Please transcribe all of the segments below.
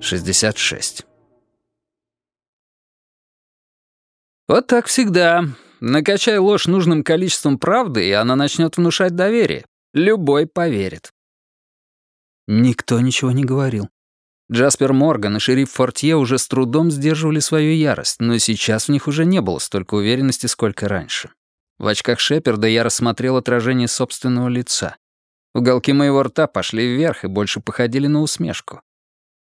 66. Вот так всегда. Накачай ложь нужным количеством правды, и она начнет внушать доверие. Любой поверит. Никто ничего не говорил. Джаспер Морган и шериф Фортье уже с трудом сдерживали свою ярость, но сейчас в них уже не было столько уверенности, сколько раньше. В очках Шеперда я рассмотрел отражение собственного лица. Уголки моего рта пошли вверх и больше походили на усмешку.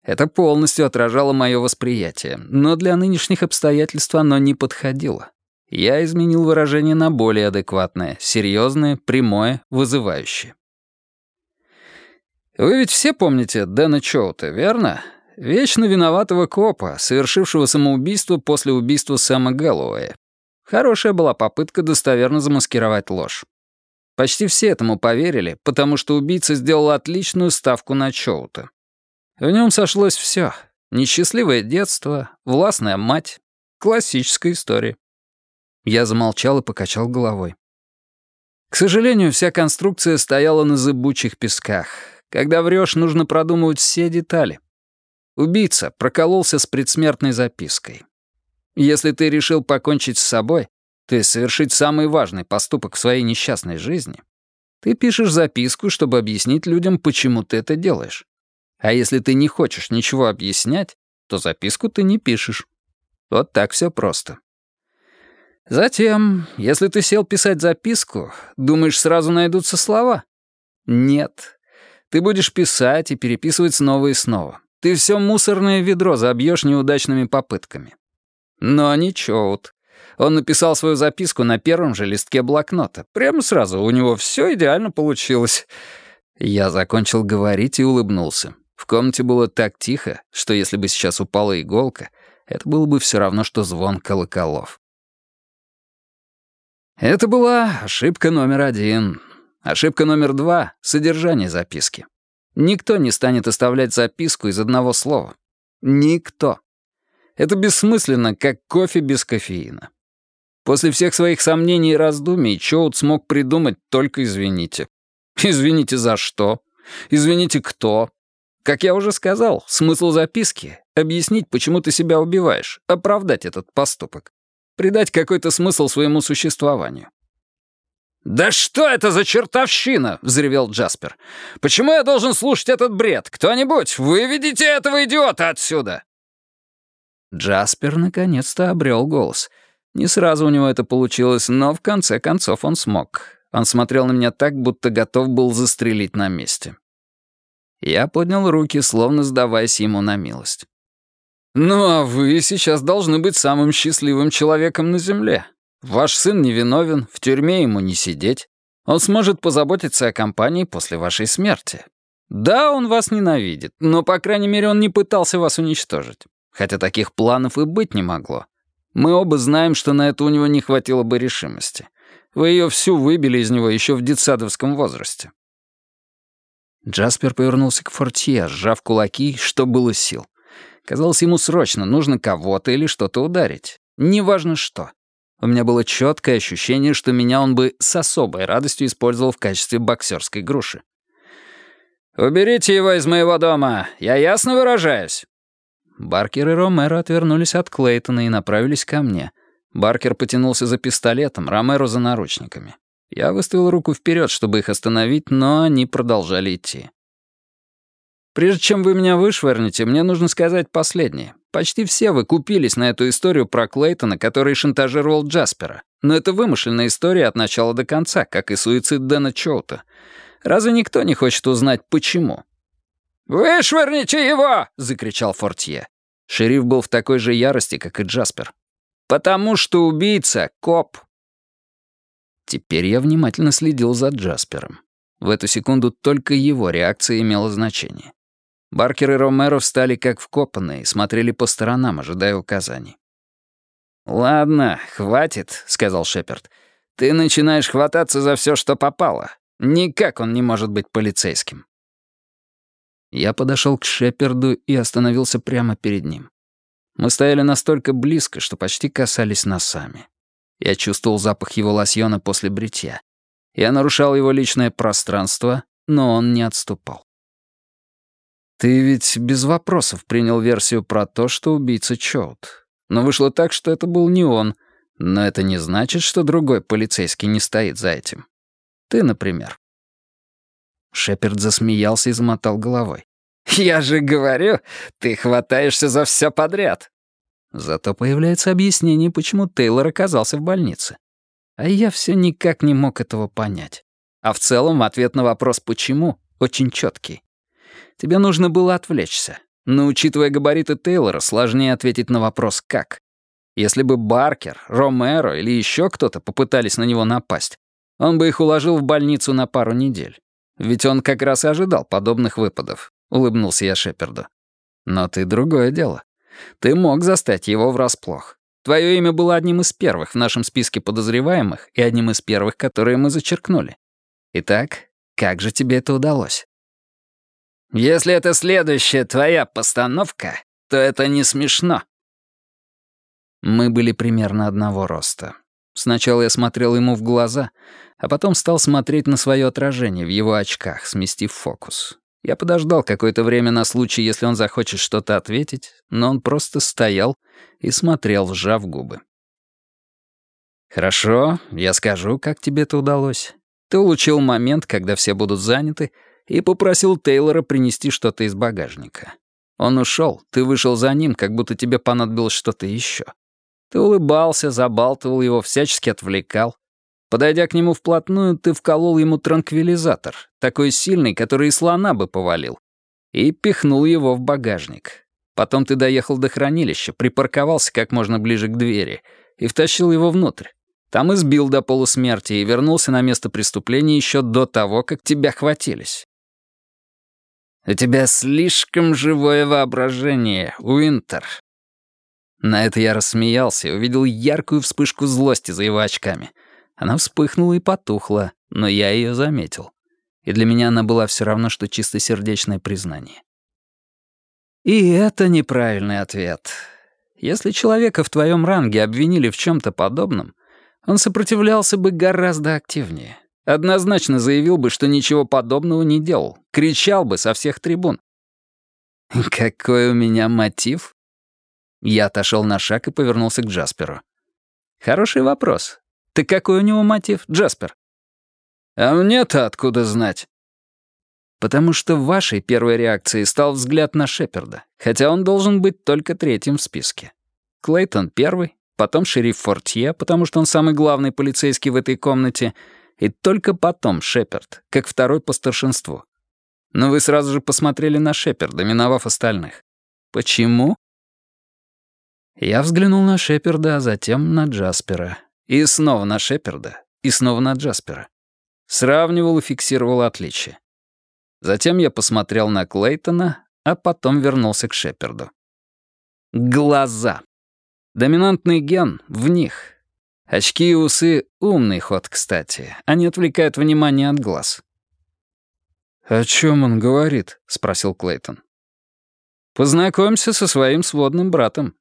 Это полностью отражало мое восприятие, но для нынешних обстоятельств оно не подходило. Я изменил выражение на более адекватное, серьезное, прямое, вызывающее. Вы ведь все помните Дэна Чоута, верно? Вечно виноватого копа, совершившего самоубийство после убийства Сэма Гэллоуэя. Хорошая была попытка достоверно замаскировать ложь. Почти все этому поверили, потому что убийца сделал отличную ставку на Чоута. В нем сошлось все: Несчастливое детство, властная мать. Классическая история. Я замолчал и покачал головой. К сожалению, вся конструкция стояла на зыбучих песках. Когда врешь, нужно продумывать все детали. Убийца прокололся с предсмертной запиской. Если ты решил покончить с собой, то есть совершить самый важный поступок в своей несчастной жизни, ты пишешь записку, чтобы объяснить людям, почему ты это делаешь. А если ты не хочешь ничего объяснять, то записку ты не пишешь. Вот так все просто. Затем, если ты сел писать записку, думаешь, сразу найдутся слова? Нет. Ты будешь писать и переписывать снова и снова. Ты все мусорное ведро забьешь неудачными попытками. Но ничего. Он написал свою записку на первом же листке блокнота. Прямо сразу, у него все идеально получилось. Я закончил говорить и улыбнулся. В комнате было так тихо, что если бы сейчас упала иголка, это было бы все равно, что звон колоколов. Это была ошибка номер один. Ошибка номер два — содержание записки. Никто не станет оставлять записку из одного слова. Никто. Это бессмысленно, как кофе без кофеина. После всех своих сомнений и раздумий Чоут смог придумать только «извините». Извините за что? Извините кто? Как я уже сказал, смысл записки — объяснить, почему ты себя убиваешь, оправдать этот поступок, придать какой-то смысл своему существованию. «Да что это за чертовщина?» — взревел Джаспер. «Почему я должен слушать этот бред? Кто-нибудь, выведите этого идиота отсюда!» Джаспер наконец-то обрел голос. Не сразу у него это получилось, но в конце концов он смог. Он смотрел на меня так, будто готов был застрелить на месте. Я поднял руки, словно сдаваясь ему на милость. «Ну а вы сейчас должны быть самым счастливым человеком на Земле. Ваш сын невиновен, в тюрьме ему не сидеть. Он сможет позаботиться о компании после вашей смерти. Да, он вас ненавидит, но, по крайней мере, он не пытался вас уничтожить. Хотя таких планов и быть не могло. Мы оба знаем, что на это у него не хватило бы решимости. Вы ее всю выбили из него еще в детсадовском возрасте. Джаспер повернулся к Фортье, сжав кулаки, что было сил. Казалось, ему срочно нужно кого-то или что-то ударить. Неважно что. У меня было четкое ощущение, что меня он бы с особой радостью использовал в качестве боксерской груши. «Уберите его из моего дома! Я ясно выражаюсь!» Баркер и Ромеро отвернулись от Клейтона и направились ко мне. Баркер потянулся за пистолетом, Ромеро за наручниками. Я выставил руку вперед, чтобы их остановить, но они продолжали идти. Прежде чем вы меня вышвырнете, мне нужно сказать последнее. Почти все вы купились на эту историю про Клейтона, который шантажировал Джаспера. Но это вымышленная история от начала до конца, как и суицид Дэна Чоута. Разве никто не хочет узнать, почему? «Вышвырните его!» — закричал Фортье. Шериф был в такой же ярости, как и Джаспер. «Потому что убийца — коп, Теперь я внимательно следил за Джаспером. В эту секунду только его реакция имела значение. Баркер и Ромеро встали как вкопанные и смотрели по сторонам, ожидая указаний. «Ладно, хватит», — сказал Шепард. «Ты начинаешь хвататься за все, что попало. Никак он не может быть полицейским». Я подошел к Шеперду и остановился прямо перед ним. Мы стояли настолько близко, что почти касались носами. Я чувствовал запах его лосьона после бритья. Я нарушал его личное пространство, но он не отступал. Ты ведь без вопросов принял версию про то, что убийца Чоут. Но вышло так, что это был не он. Но это не значит, что другой полицейский не стоит за этим. Ты, например. Шеперд засмеялся и замотал головой. «Я же говорю, ты хватаешься за все подряд». Зато появляется объяснение, почему Тейлор оказался в больнице. А я все никак не мог этого понять. А в целом ответ на вопрос «почему» очень четкий. Тебе нужно было отвлечься. Но, учитывая габариты Тейлора, сложнее ответить на вопрос «как?». Если бы Баркер, Ромеро или еще кто-то попытались на него напасть, он бы их уложил в больницу на пару недель. Ведь он как раз и ожидал подобных выпадов, улыбнулся я Шеперду. Но ты другое дело. Ты мог застать его врасплох. Твое имя было одним из первых в нашем списке подозреваемых и одним из первых, которые мы зачеркнули. Итак, как же тебе это удалось? Если это следующая твоя постановка, то это не смешно. Мы были примерно одного роста. Сначала я смотрел ему в глаза, а потом стал смотреть на свое отражение в его очках, сместив фокус. Я подождал какое-то время на случай, если он захочет что-то ответить, но он просто стоял и смотрел, сжав губы. «Хорошо, я скажу, как тебе это удалось. Ты улучил момент, когда все будут заняты, и попросил Тейлора принести что-то из багажника. Он ушел, ты вышел за ним, как будто тебе понадобилось что-то еще. Ты улыбался, забалтывал его, всячески отвлекал. Подойдя к нему вплотную, ты вколол ему транквилизатор, такой сильный, который и слона бы повалил, и пихнул его в багажник. Потом ты доехал до хранилища, припарковался как можно ближе к двери и втащил его внутрь. Там избил до полусмерти и вернулся на место преступления еще до того, как тебя хватились. «У тебя слишком живое воображение, Уинтер». На это я рассмеялся и увидел яркую вспышку злости за его очками. Она вспыхнула и потухла, но я ее заметил. И для меня она была все равно, что чистосердечное признание. И это неправильный ответ. Если человека в твоем ранге обвинили в чем то подобном, он сопротивлялся бы гораздо активнее. Однозначно заявил бы, что ничего подобного не делал. Кричал бы со всех трибун. Какой у меня мотив? Я отошел на шаг и повернулся к Джасперу. Хороший вопрос. Ты какой у него мотив, Джаспер? А мне-то откуда знать? Потому что вашей первой реакцией стал взгляд на Шеперда, хотя он должен быть только третьим в списке. Клейтон первый, потом шериф Фортье, потому что он самый главный полицейский в этой комнате — и только потом Шеперд, как второй по старшинству. Но вы сразу же посмотрели на Шеперда, миновав остальных. Почему? Я взглянул на Шеперда, а затем на Джаспера. И снова на Шеперда, и снова на Джаспера. Сравнивал и фиксировал отличия. Затем я посмотрел на Клейтона, а потом вернулся к Шеперду. Глаза. Доминантный ген в них, Очки и усы — умный ход, кстати. Они отвлекают внимание от глаз. «О чем он говорит?» — спросил Клейтон. «Познакомься со своим сводным братом».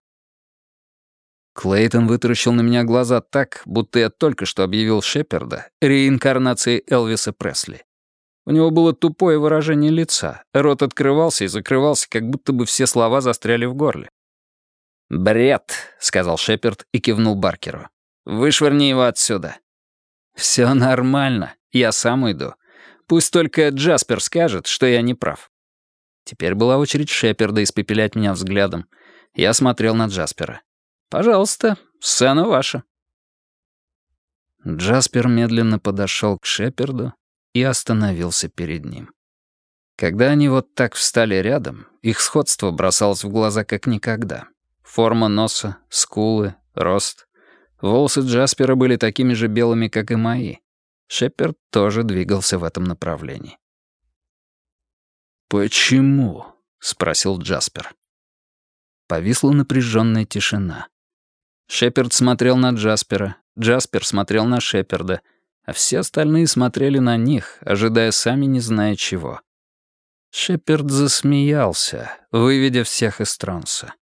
Клейтон вытаращил на меня глаза так, будто я только что объявил Шеперда реинкарнацией Элвиса Пресли. У него было тупое выражение лица, рот открывался и закрывался, как будто бы все слова застряли в горле. «Бред», — сказал Шеперд и кивнул Баркеру. Вышвырни его отсюда». «Все нормально, я сам уйду. Пусть только Джаспер скажет, что я не прав». Теперь была очередь Шеперда испепелять меня взглядом. Я смотрел на Джаспера. «Пожалуйста, сцена ваша». Джаспер медленно подошел к Шеперду и остановился перед ним. Когда они вот так встали рядом, их сходство бросалось в глаза как никогда. Форма носа, скулы, рост. Волосы Джаспера были такими же белыми, как и мои. Шеперд тоже двигался в этом направлении. «Почему?» — спросил Джаспер. Повисла напряженная тишина. Шеперд смотрел на Джаспера, Джаспер смотрел на Шеперда, а все остальные смотрели на них, ожидая сами не зная чего. Шеперд засмеялся, выведя всех из транса.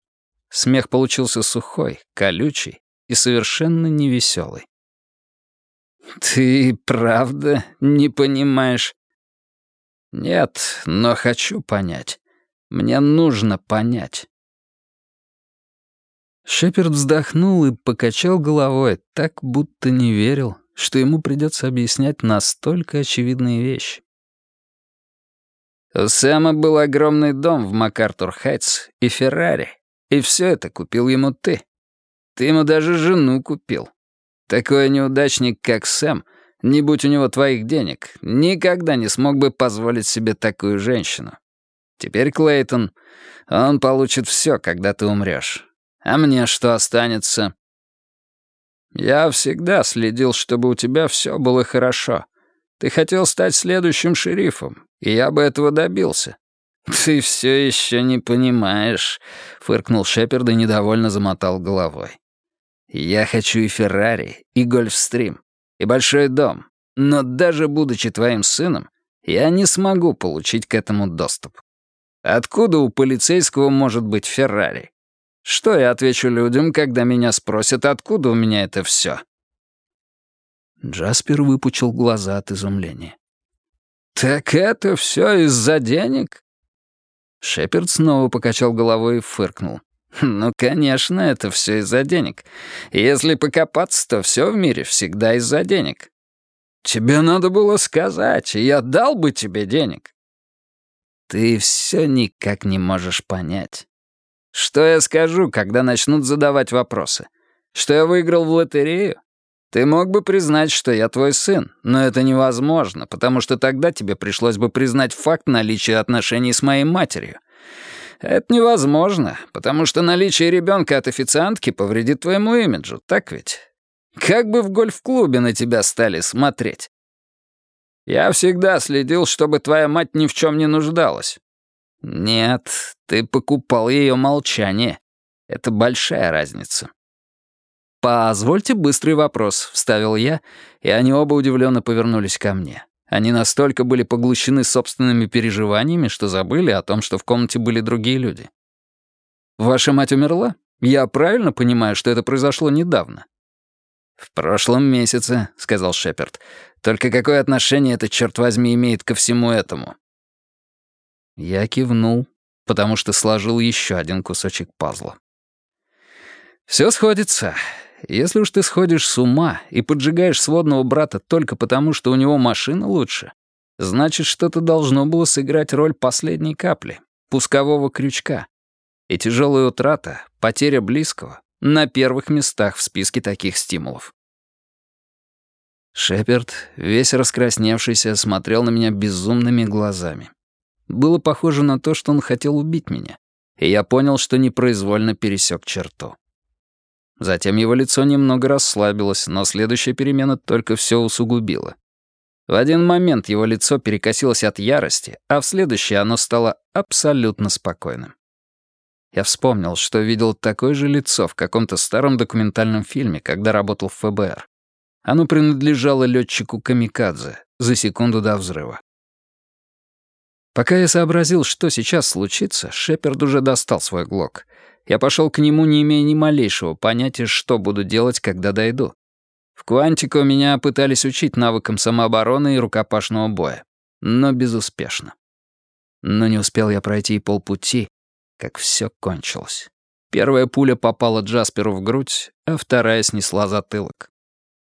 Смех получился сухой, колючий, и совершенно невеселый. «Ты правда не понимаешь?» «Нет, но хочу понять. Мне нужно понять». Шеперд вздохнул и покачал головой, так будто не верил, что ему придется объяснять настолько очевидные вещи. У Сэма был огромный дом в МакАртур-Хайтс и Феррари, и все это купил ему ты. Ты ему даже жену купил. Такой неудачник, как Сэм, не будь у него твоих денег, никогда не смог бы позволить себе такую женщину. Теперь Клейтон, он получит все, когда ты умрешь. А мне что останется? Я всегда следил, чтобы у тебя все было хорошо. Ты хотел стать следующим шерифом, и я бы этого добился. «Ты все еще не понимаешь», — фыркнул Шеперд и недовольно замотал головой. «Я хочу и Феррари, и Гольфстрим, и большой дом, но даже будучи твоим сыном, я не смогу получить к этому доступ. Откуда у полицейского может быть Феррари? Что я отвечу людям, когда меня спросят, откуда у меня это все? Джаспер выпучил глаза от изумления. «Так это все из-за денег?» Шеперд снова покачал головой и фыркнул. «Ну, конечно, это все из-за денег. Если покопаться, то все в мире всегда из-за денег. Тебе надо было сказать, я дал бы тебе денег». Ты все никак не можешь понять. Что я скажу, когда начнут задавать вопросы? Что я выиграл в лотерею? Ты мог бы признать, что я твой сын, но это невозможно, потому что тогда тебе пришлось бы признать факт наличия отношений с моей матерью. Это невозможно, потому что наличие ребенка от официантки повредит твоему имиджу, так ведь? Как бы в гольф-клубе на тебя стали смотреть? Я всегда следил, чтобы твоя мать ни в чем не нуждалась. Нет, ты покупал ее молчание. Это большая разница. «Позвольте быстрый вопрос», — вставил я, и они оба удивленно повернулись ко мне. Они настолько были поглощены собственными переживаниями, что забыли о том, что в комнате были другие люди. «Ваша мать умерла? Я правильно понимаю, что это произошло недавно?» «В прошлом месяце», — сказал Шеперд. «Только какое отношение это, черт возьми, имеет ко всему этому?» Я кивнул, потому что сложил еще один кусочек пазла. «Все сходится. Если уж ты сходишь с ума и поджигаешь сводного брата только потому, что у него машина лучше, значит, что-то должно было сыграть роль последней капли, пускового крючка. И тяжелая утрата, потеря близкого на первых местах в списке таких стимулов. Шеперд, весь раскрасневшийся, смотрел на меня безумными глазами. Было похоже на то, что он хотел убить меня, и я понял, что непроизвольно пересек черту. Затем его лицо немного расслабилось, но следующая перемена только все усугубила. В один момент его лицо перекосилось от ярости, а в следующий оно стало абсолютно спокойным. Я вспомнил, что видел такое же лицо в каком-то старом документальном фильме, когда работал в ФБР. Оно принадлежало летчику Камикадзе за секунду до взрыва. Пока я сообразил, что сейчас случится, Шеперд уже достал свой глок. Я пошел к нему, не имея ни малейшего понятия, что буду делать, когда дойду. В Квантико меня пытались учить навыкам самообороны и рукопашного боя, но безуспешно. Но не успел я пройти и полпути, как все кончилось. Первая пуля попала Джасперу в грудь, а вторая снесла затылок.